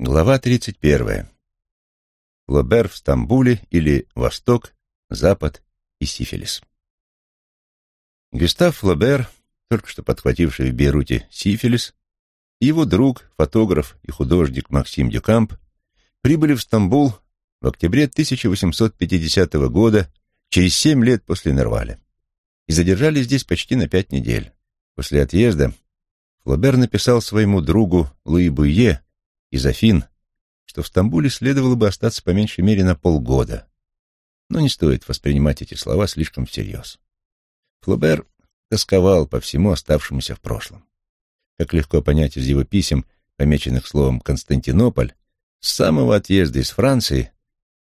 Глава 31. Флобер в Стамбуле или Восток, Запад и сифилис. Гюстав Флобер, только что подхвативший в Бейруте сифилис, и его друг, фотограф и художник Максим Дюкамп прибыли в Стамбул в октябре 1850 года, через семь лет после Нерваля, и задержались здесь почти на пять недель. После отъезда Флобер написал своему другу Луи Буйе из Афин, что в Стамбуле следовало бы остаться по меньшей мере на полгода. Но не стоит воспринимать эти слова слишком всерьез. Флобер тосковал по всему оставшемуся в прошлом. Как легко понять из его писем, помеченных словом «Константинополь», с самого отъезда из Франции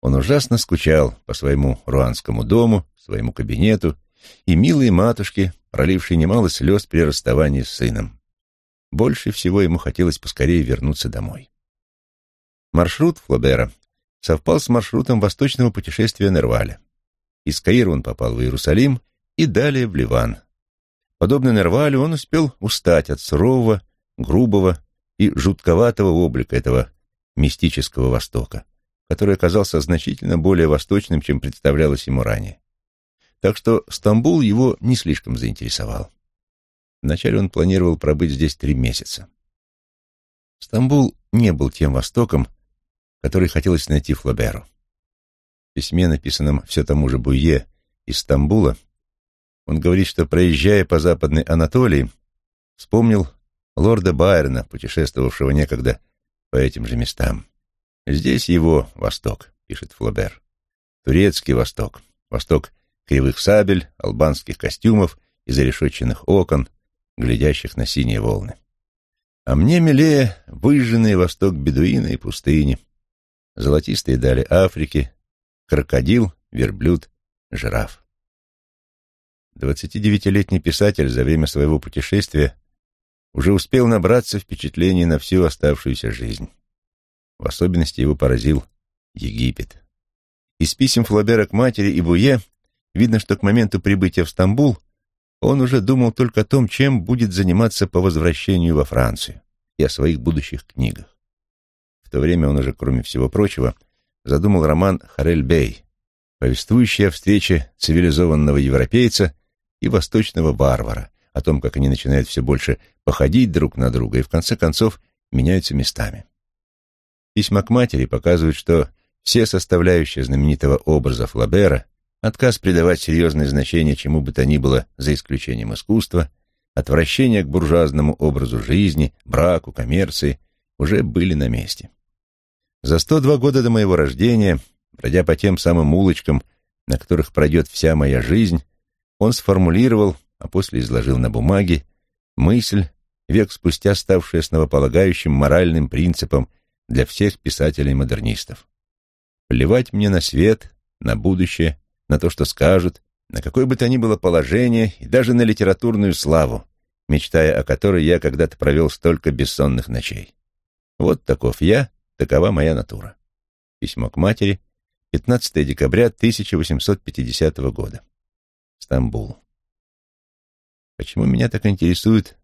он ужасно скучал по своему руанскому дому, своему кабинету и милой матушке, пролившей немало слез при расставании с сыном. Больше всего ему хотелось поскорее вернуться домой. Маршрут Флобера совпал с маршрутом восточного путешествия Нерваля. Из Каира он попал в Иерусалим и далее в Ливан. Подобно Нервалю, он успел устать от сурового, грубого и жутковатого облика этого мистического Востока, который оказался значительно более восточным, чем представлялось ему ранее. Так что Стамбул его не слишком заинтересовал. Вначале он планировал пробыть здесь три месяца. Стамбул не был тем Востоком, который хотелось найти Флоберу. В письме, написанном все тому же Буе из Стамбула, он говорит, что, проезжая по Западной Анатолии, вспомнил лорда Байрона, путешествовавшего некогда по этим же местам. «Здесь его Восток», — пишет Флобер. «Турецкий Восток. Восток кривых сабель, албанских костюмов и зарешетченных окон, глядящих на синие волны. А мне милее выжженный восток бедуина и пустыни, золотистые дали Африки, крокодил, верблюд, жираф. 29-летний писатель за время своего путешествия уже успел набраться впечатлений на всю оставшуюся жизнь. В особенности его поразил Египет. Из писем Флабера к матери и Буе видно, что к моменту прибытия в Стамбул он уже думал только о том, чем будет заниматься по возвращению во Францию и о своих будущих книгах. В то время он уже, кроме всего прочего, задумал роман «Харель Бей», повествующий о встрече цивилизованного европейца и восточного варвара, о том, как они начинают все больше походить друг на друга и, в конце концов, меняются местами. Письма к матери показывают, что все составляющие знаменитого образа Флабера отказ придавать серьезное значение чему бы то ни было, за исключением искусства, отвращение к буржуазному образу жизни, браку, коммерции, уже были на месте. За 102 года до моего рождения, пройдя по тем самым улочкам, на которых пройдет вся моя жизнь, он сформулировал, а после изложил на бумаге, мысль, век спустя ставшая основополагающим моральным принципом для всех писателей-модернистов. Плевать мне на свет, на будущее, на то, что скажут, на какое бы то ни было положение и даже на литературную славу, мечтая о которой я когда-то провел столько бессонных ночей. Вот таков я, такова моя натура. Письмо к матери, 15 декабря 1850 года. Стамбул. Почему меня так интересует,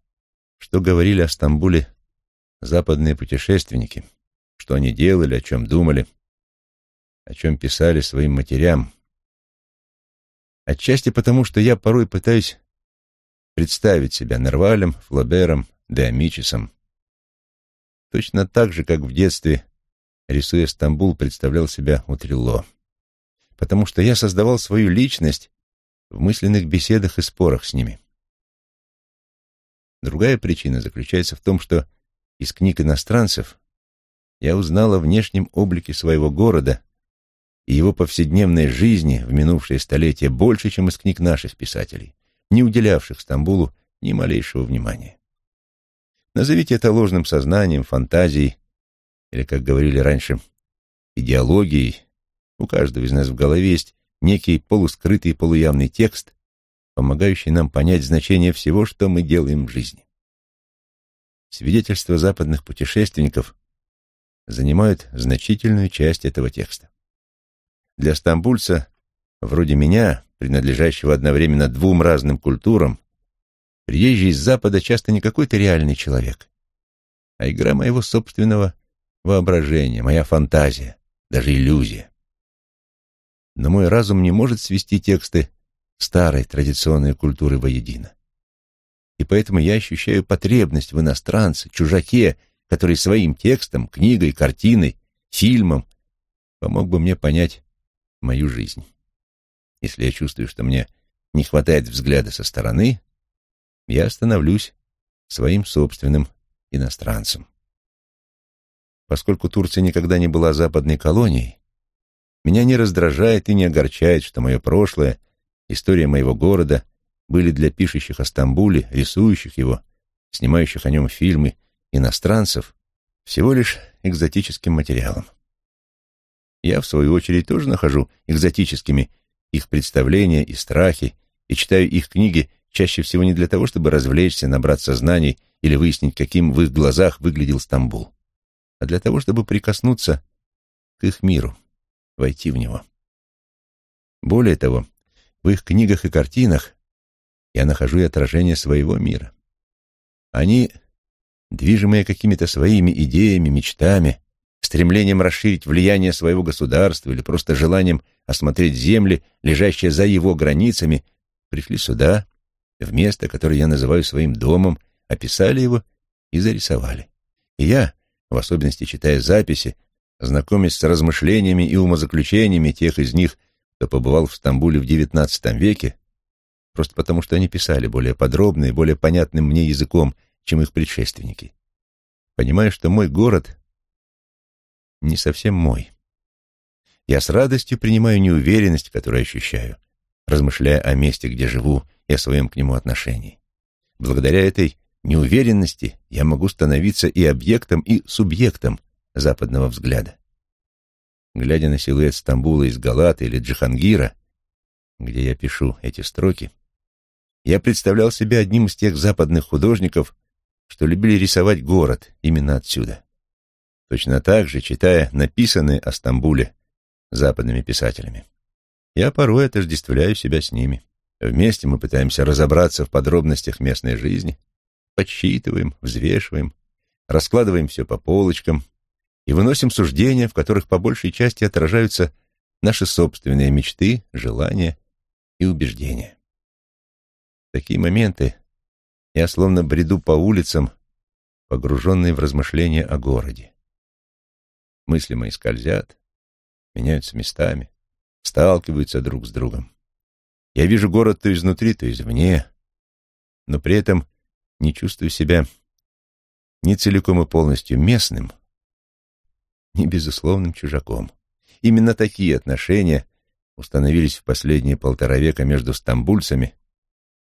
что говорили о Стамбуле западные путешественники, что они делали, о чем думали, о чем писали своим матерям, Отчасти потому, что я порой пытаюсь представить себя Нервалем, Флобером, Деомичесом. Точно так же, как в детстве, рисуя Стамбул, представлял себя Утрилло. Потому что я создавал свою личность в мысленных беседах и спорах с ними. Другая причина заключается в том, что из книг иностранцев я узнал о внешнем облике своего города и его повседневной жизни в минувшие столетия больше, чем из книг наших писателей, не уделявших Стамбулу ни малейшего внимания. Назовите это ложным сознанием, фантазией, или, как говорили раньше, идеологией. У каждого из нас в голове есть некий полускрытый полуявный текст, помогающий нам понять значение всего, что мы делаем в жизни. Свидетельства западных путешественников занимают значительную часть этого текста. Для стамбульца, вроде меня, принадлежащего одновременно двум разным культурам, приезжий из Запада часто не какой-то реальный человек, а игра моего собственного воображение, моя фантазия, даже иллюзия. Но мой разум не может свести тексты старой традиционной культуры воедино. И поэтому я ощущаю потребность в иностранце, чужаке, который своим текстом, книгой, картиной, фильмом помог бы мне понять мою жизнь. Если я чувствую, что мне не хватает взгляда со стороны, я становлюсь своим собственным иностранцем. Поскольку Турция никогда не была западной колонией, меня не раздражает и не огорчает, что мое прошлое, история моего города были для пишущих о Стамбуле, рисующих его, снимающих о нем фильмы иностранцев, всего лишь экзотическим материалом. Я, в свою очередь, тоже нахожу экзотическими их представления и страхи, и читаю их книги чаще всего не для того, чтобы развлечься, набраться знаний или выяснить, каким в их глазах выглядел Стамбул, а для того, чтобы прикоснуться к их миру, войти в него. Более того, в их книгах и картинах я нахожу и отражение своего мира. Они, движимые какими-то своими идеями, мечтами, стремлением расширить влияние своего государства или просто желанием осмотреть земли, лежащие за его границами, пришли сюда, в место, которое я называю своим домом, описали его и зарисовали. И я, в особенности читая записи, знакомясь с размышлениями и умозаключениями тех из них, кто побывал в Стамбуле в XIX веке, просто потому что они писали более подробно и более понятным мне языком, чем их предшественники. Понимаю, что мой город не совсем мой. Я с радостью принимаю неуверенность, которую ощущаю, размышляя о месте, где живу, и о своем к нему отношении. Благодаря этой неуверенности я могу становиться и объектом, и субъектом западного взгляда. Глядя на силуэт Стамбула из Галаты или Джихангира, где я пишу эти строки, я представлял себя одним из тех западных художников, что любили рисовать город именно отсюда. Точно так же, читая написанные о Стамбуле западными писателями. Я порой отождествляю себя с ними. Вместе мы пытаемся разобраться в подробностях местной жизни, подсчитываем, взвешиваем, раскладываем все по полочкам и выносим суждения, в которых по большей части отражаются наши собственные мечты, желания и убеждения. В такие моменты я словно бреду по улицам, погруженный в размышления о городе. Мысли мои скользят, меняются местами, сталкиваются друг с другом. Я вижу город то изнутри, то извне, но при этом не чувствую себя ни целиком и полностью местным, ни безусловным чужаком. Именно такие отношения установились в последние полтора века между стамбульцами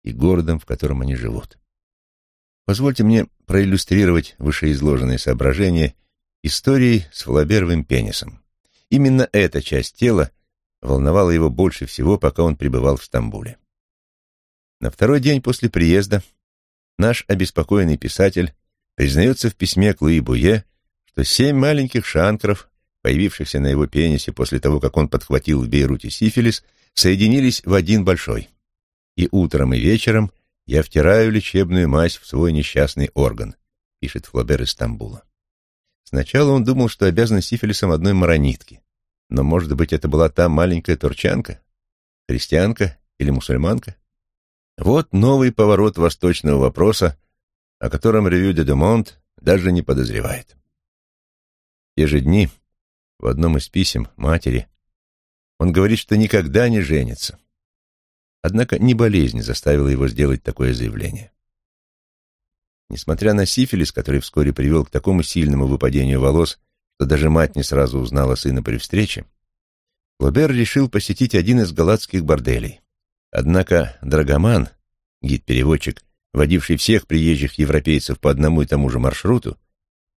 и городом, в котором они живут. Позвольте мне проиллюстрировать вышеизложенные соображения историей с флаберовым пенисом. Именно эта часть тела волновала его больше всего, пока он пребывал в Стамбуле. На второй день после приезда наш обеспокоенный писатель признается в письме к Луи Буе, что семь маленьких шанкров, появившихся на его пенисе после того, как он подхватил в Бейруте сифилис, соединились в один большой. И утром, и вечером я втираю лечебную мазь в свой несчастный орган, пишет Флобер из Стамбула. Сначала он думал, что обязан сифилисом одной маронитки. Но, может быть, это была та маленькая турчанка, христианка или мусульманка? Вот новый поворот восточного вопроса, о котором Ревю де Демонт даже не подозревает. В те же дни в одном из писем матери он говорит, что никогда не женится. Однако не болезнь заставила его сделать такое заявление. Несмотря на сифилис, который вскоре привел к такому сильному выпадению волос, что даже мать не сразу узнала сына при встрече, Лобер решил посетить один из галатских борделей. Однако Драгоман, гид-переводчик, водивший всех приезжих европейцев по одному и тому же маршруту,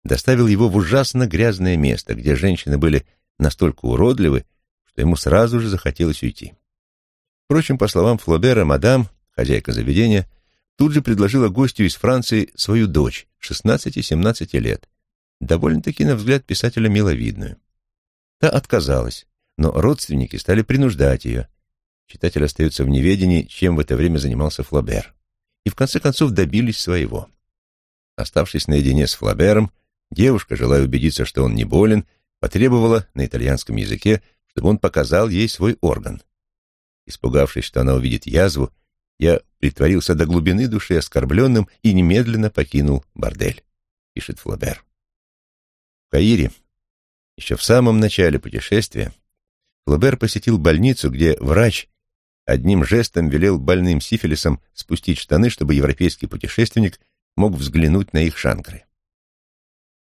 доставил его в ужасно грязное место, где женщины были настолько уродливы, что ему сразу же захотелось уйти. Впрочем, по словам Флобера, мадам, хозяйка заведения, тут же предложила гостю из Франции свою дочь, 16-17 лет, довольно-таки, на взгляд писателя, миловидную. Та отказалась, но родственники стали принуждать ее. Читатель остается в неведении, чем в это время занимался Флобер. И в конце концов добились своего. Оставшись наедине с Флобером, Девушка, желая убедиться, что он не болен, потребовала на итальянском языке, чтобы он показал ей свой орган. Испугавшись, что она увидит язву, я притворился до глубины души оскорбленным и немедленно покинул бордель, пишет Флобер. В Каире, еще в самом начале путешествия, Флобер посетил больницу, где врач одним жестом велел больным сифилисом спустить штаны, чтобы европейский путешественник мог взглянуть на их шанкры.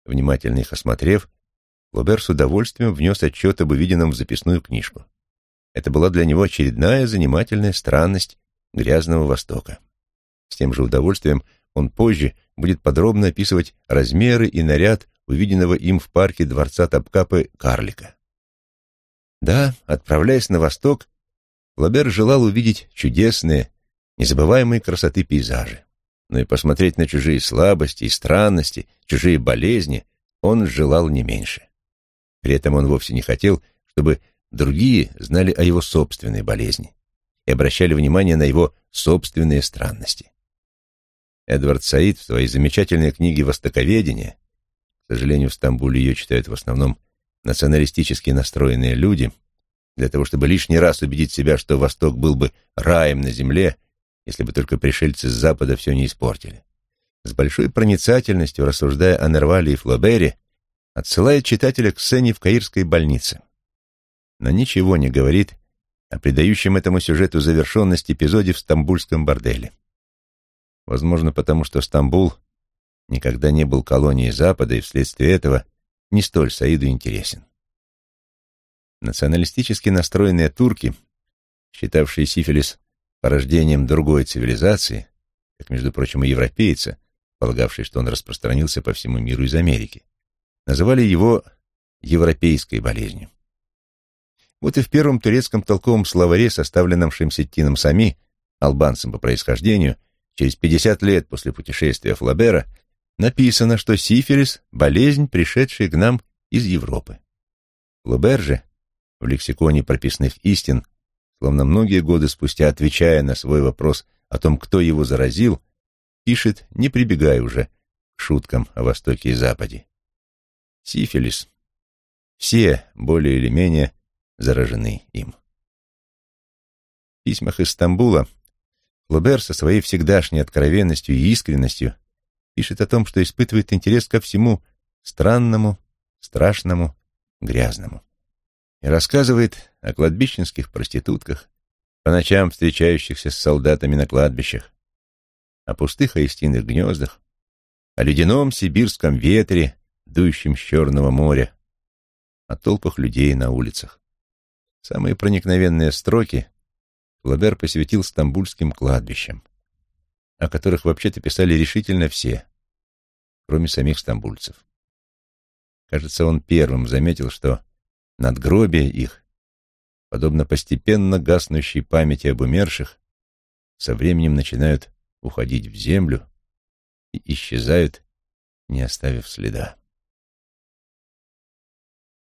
Внимательно их осмотрев, Флобер с удовольствием внес отчет об увиденном в записную книжку. Это была для него очередная занимательная странность грязного Востока. С тем же удовольствием он позже будет подробно описывать размеры и наряд увиденного им в парке дворца Топкапы карлика. Да, отправляясь на восток, Лабер желал увидеть чудесные, незабываемые красоты пейзажи. Но и посмотреть на чужие слабости и странности, чужие болезни он желал не меньше. При этом он вовсе не хотел, чтобы другие знали о его собственной болезни и обращали внимание на его собственные странности. Эдвард Саид в своей замечательной книге «Востоковедение», к сожалению, в Стамбуле ее читают в основном националистически настроенные люди, для того, чтобы лишний раз убедить себя, что Восток был бы раем на земле, если бы только пришельцы с Запада все не испортили. С большой проницательностью, рассуждая о Нервале и Флобере, отсылает читателя к сцене в Каирской больнице. Но ничего не говорит о придающем этому сюжету завершенность эпизоде в стамбульском борделе. Возможно, потому что Стамбул никогда не был колонией Запада и вследствие этого не столь Саиду интересен. Националистически настроенные турки, считавшие сифилис порождением другой цивилизации, как, между прочим, и европейцы, полагавшие, что он распространился по всему миру из Америки, называли его европейской болезнью. Вот и в первом турецком толковом словаре, составленном Шемсеттином Сами, албанцем по происхождению, через 50 лет после путешествия Флабера, написано, что сифилис – болезнь, пришедшая к нам из Европы. Флабер же в лексиконе прописных истин, словно многие годы спустя отвечая на свой вопрос о том, кто его заразил, пишет, не прибегая уже к шуткам о Востоке и Западе. Сифилис. Все, более или менее, заражены им. В письмах из Стамбула Флобер со своей всегдашней откровенностью и искренностью пишет о том, что испытывает интерес ко всему странному, страшному, грязному. И рассказывает о кладбищенских проститутках, по ночам встречающихся с солдатами на кладбищах, о пустых аистиных гнездах, о ледяном сибирском ветре, дующем с Черного моря, о толпах людей на улицах. Самые проникновенные строки Флабер посвятил стамбульским кладбищам, о которых вообще-то писали решительно все, кроме самих стамбульцев. Кажется, он первым заметил, что надгробия их, подобно постепенно гаснущей памяти об умерших, со временем начинают уходить в землю и исчезают, не оставив следа.